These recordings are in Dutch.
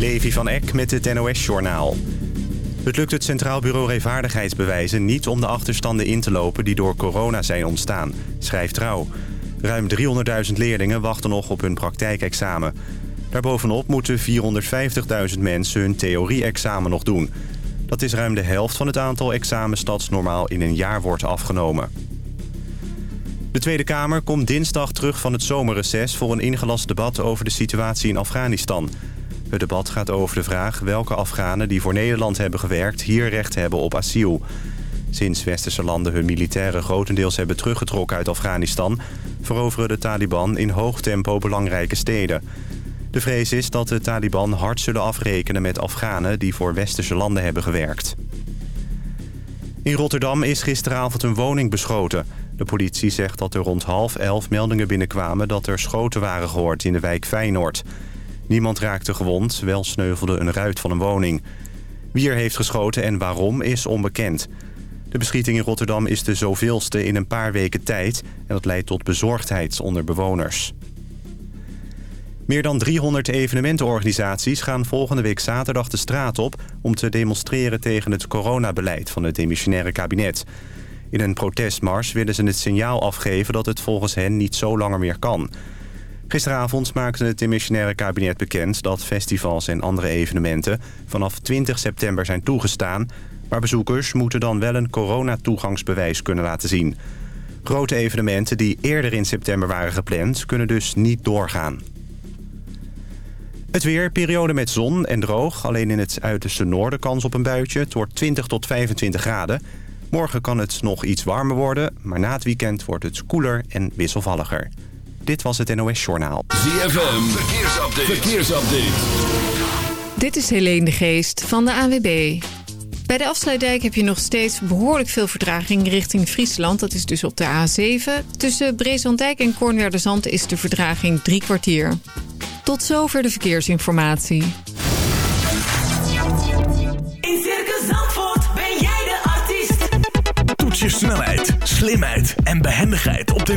Levi van Eck met het NOS-journaal. Het lukt het Centraal Bureau Revaardigheidsbewijzen niet om de achterstanden in te lopen die door corona zijn ontstaan, schrijft Trouw. Ruim 300.000 leerlingen wachten nog op hun praktijkexamen. Daarbovenop moeten 450.000 mensen hun theorie-examen nog doen. Dat is ruim de helft van het aantal examens dat normaal in een jaar wordt afgenomen. De Tweede Kamer komt dinsdag terug van het zomerreces... voor een ingelast debat over de situatie in Afghanistan. Het debat gaat over de vraag welke Afghanen die voor Nederland hebben gewerkt... hier recht hebben op asiel. Sinds westerse landen hun militairen grotendeels hebben teruggetrokken uit Afghanistan... veroveren de Taliban in hoog tempo belangrijke steden. De vrees is dat de Taliban hard zullen afrekenen met Afghanen... die voor westerse landen hebben gewerkt. In Rotterdam is gisteravond een woning beschoten... De politie zegt dat er rond half elf meldingen binnenkwamen... dat er schoten waren gehoord in de wijk Feyenoord. Niemand raakte gewond, wel sneuvelde een ruit van een woning. Wie er heeft geschoten en waarom is onbekend. De beschieting in Rotterdam is de zoveelste in een paar weken tijd... en dat leidt tot bezorgdheid onder bewoners. Meer dan 300 evenementenorganisaties gaan volgende week zaterdag de straat op... om te demonstreren tegen het coronabeleid van het demissionaire kabinet... In een protestmars willen ze het signaal afgeven dat het volgens hen niet zo langer meer kan. Gisteravond maakte het demissionaire kabinet bekend dat festivals en andere evenementen vanaf 20 september zijn toegestaan. Maar bezoekers moeten dan wel een coronatoegangsbewijs kunnen laten zien. Grote evenementen die eerder in september waren gepland kunnen dus niet doorgaan. Het weer, periode met zon en droog. Alleen in het uiterste noorden kans op een buitje. Het wordt 20 tot 25 graden. Morgen kan het nog iets warmer worden, maar na het weekend wordt het koeler en wisselvalliger. Dit was het NOS Journaal. ZFM, verkeersupdate. verkeersupdate. Dit is Helene de Geest van de AWB. Bij de Afsluitdijk heb je nog steeds behoorlijk veel verdraging richting Friesland. Dat is dus op de A7. Tussen Brezandijk en Kornwerderzand is de verdraging drie kwartier. Tot zover de verkeersinformatie. In Circus Zandvoort ben jij de artiest. Toets je snelheid, slimheid en behendigheid op de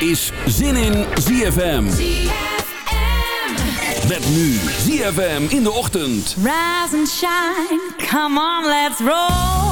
Is Zin in ZFM. Met nu ZFM in de ochtend. Rise and shine, come on, let's roll.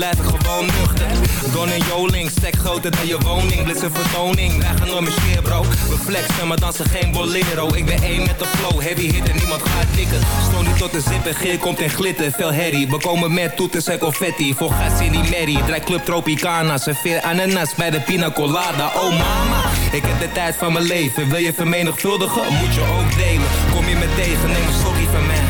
blijf ik gewoon nuchter. Don en Joling, stek groter dan je woning. Blitz een vertoning, wij gaan door mijn sfeer bro. We flexen, maar dansen geen bolero. Ik ben één met de flow, heavy hit en niemand gaat tikken. Stoon niet tot de zippen, geer komt in glitter. Veel herrie, we komen met toeters en confetti. Voor gas in die merrie, draai club Tropicana. Serveer ananas bij de pina colada. Oh mama, ik heb de tijd van mijn leven. Wil je vermenigvuldigen, moet je ook delen. Kom je me tegen, neem een sorry van mij.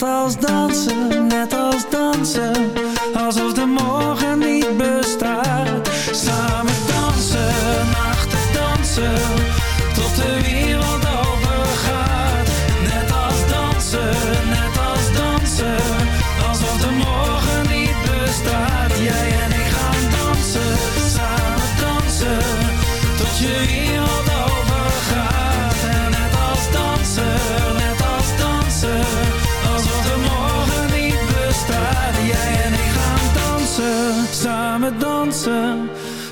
Net als dansen, net als dansen.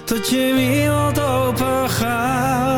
dat je wereld open gaat.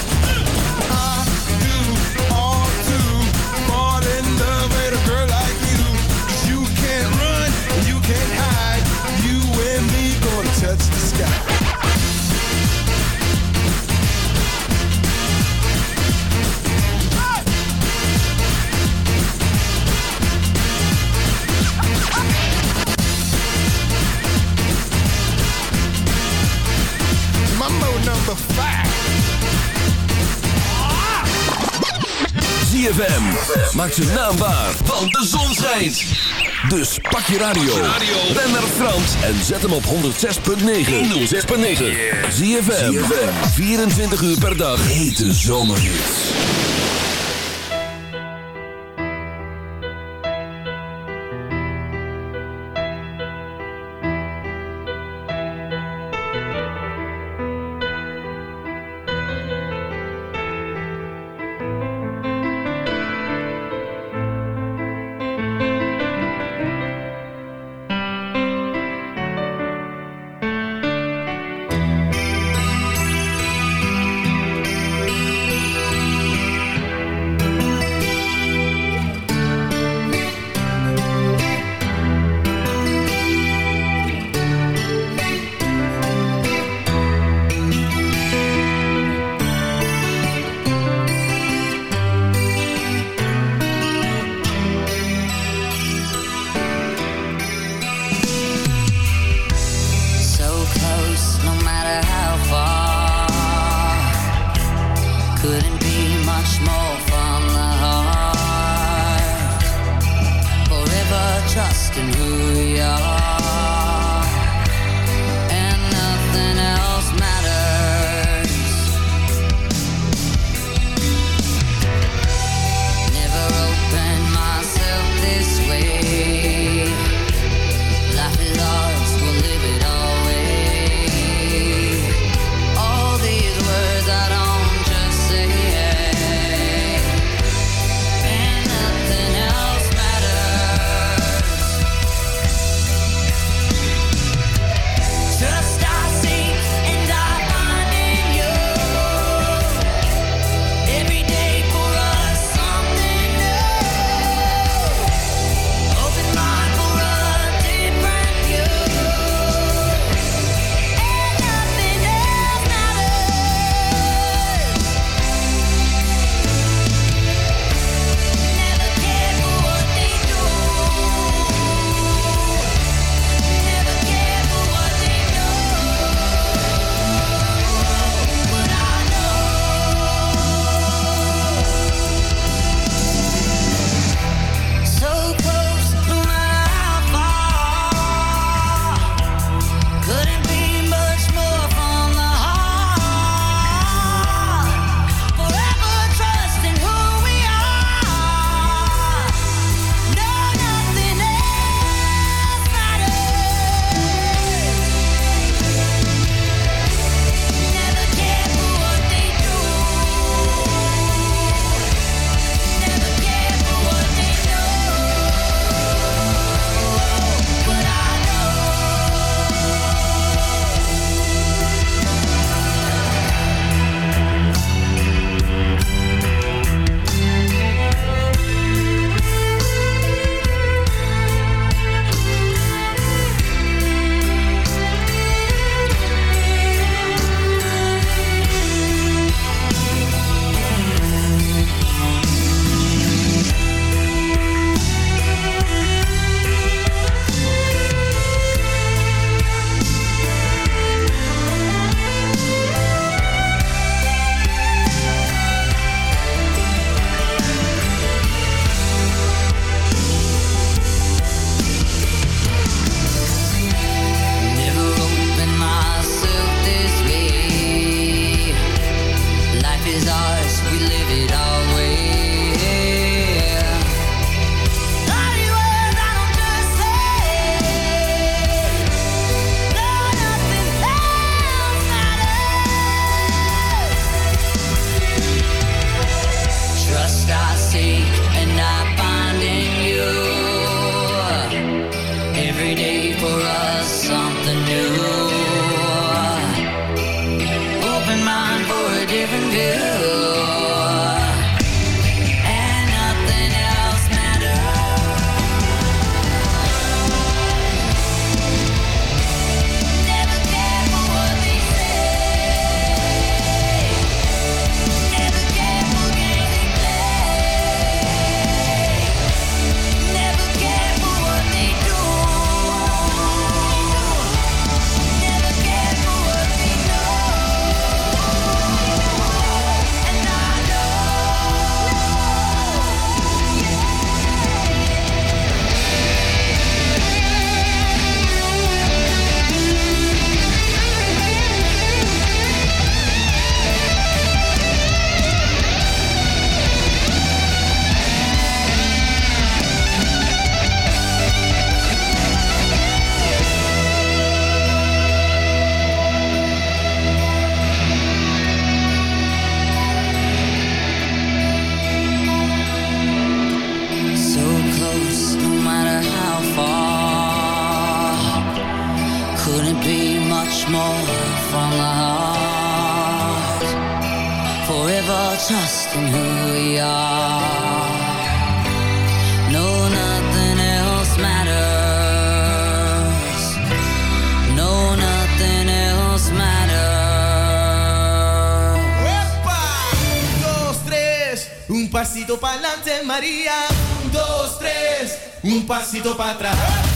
Number five. ZFM. Maak zijn naam waar, want de zon schijnt. Dus pak je radio. Ben naar Frans en zet hem op 106.9. 106.9. ZFM. 24 uur per dag. Hete zomerhits. couldn't be much more from the heart. Forever trusting who we are. No, nothing else matters. No, nothing else matters. Epa! Un, dos, tres. Un pasito pa'lante Maria María. Un, dos, tres. Un pasito para atrás.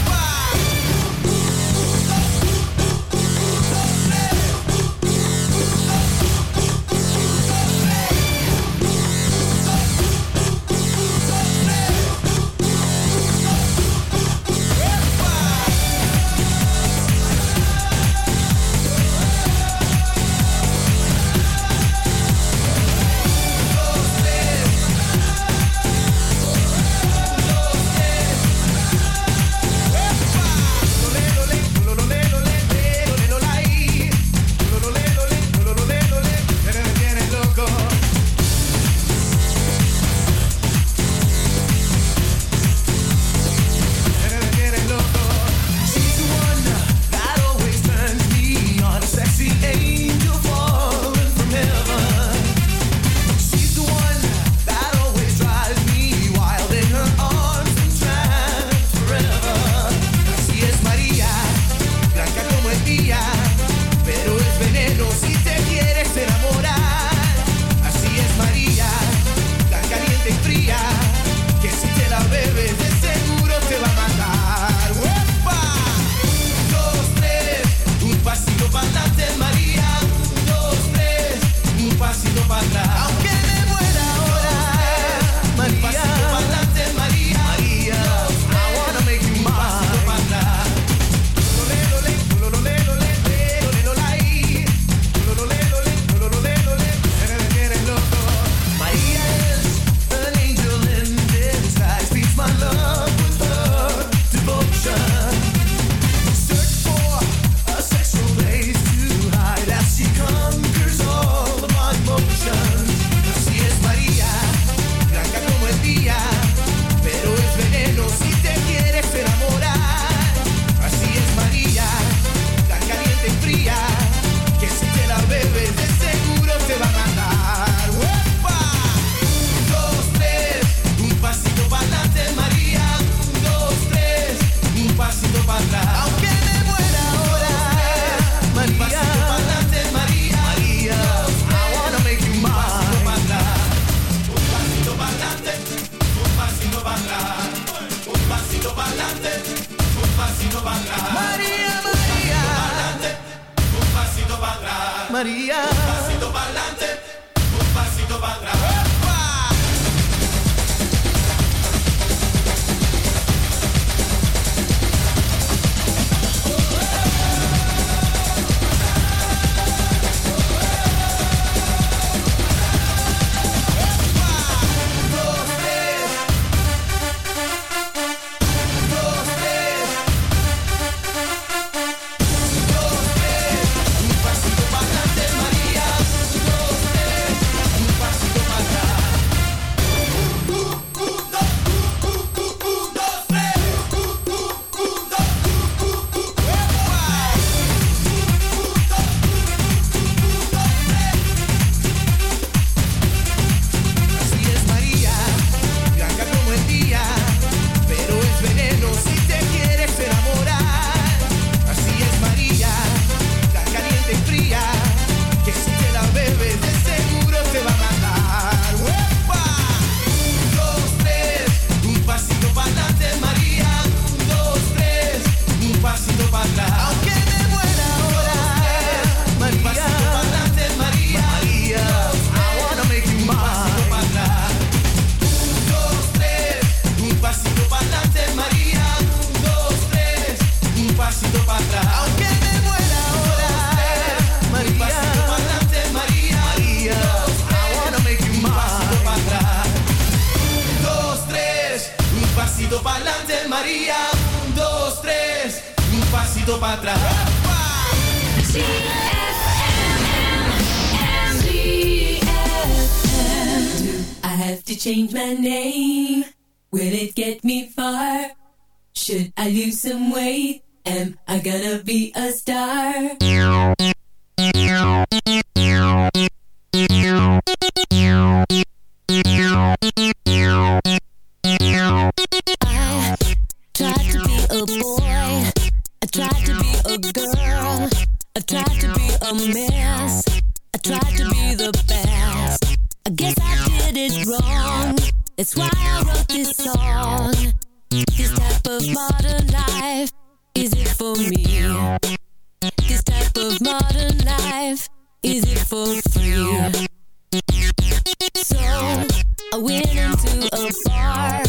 I went into a bar.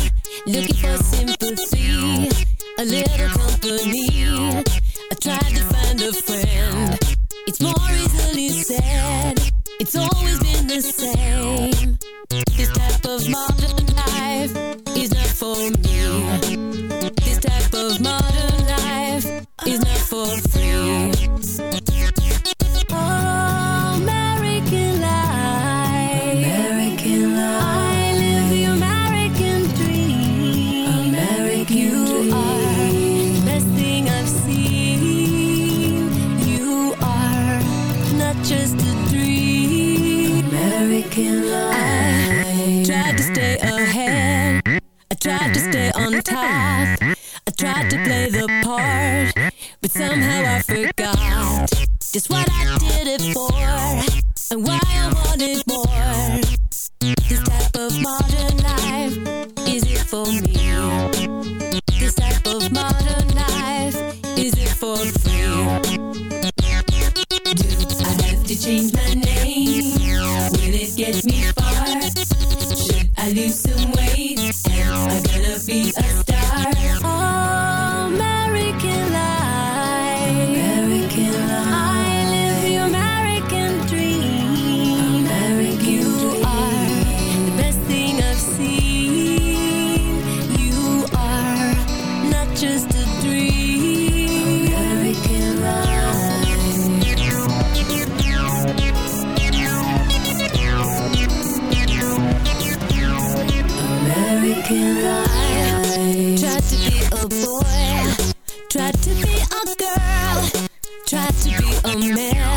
Looking for tried to be a mess,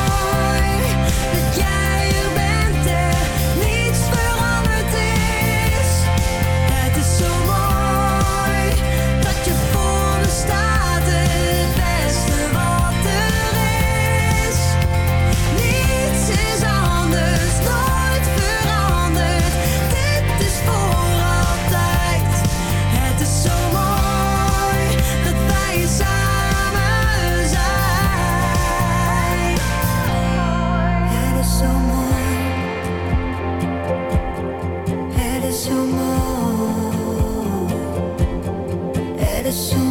the sun.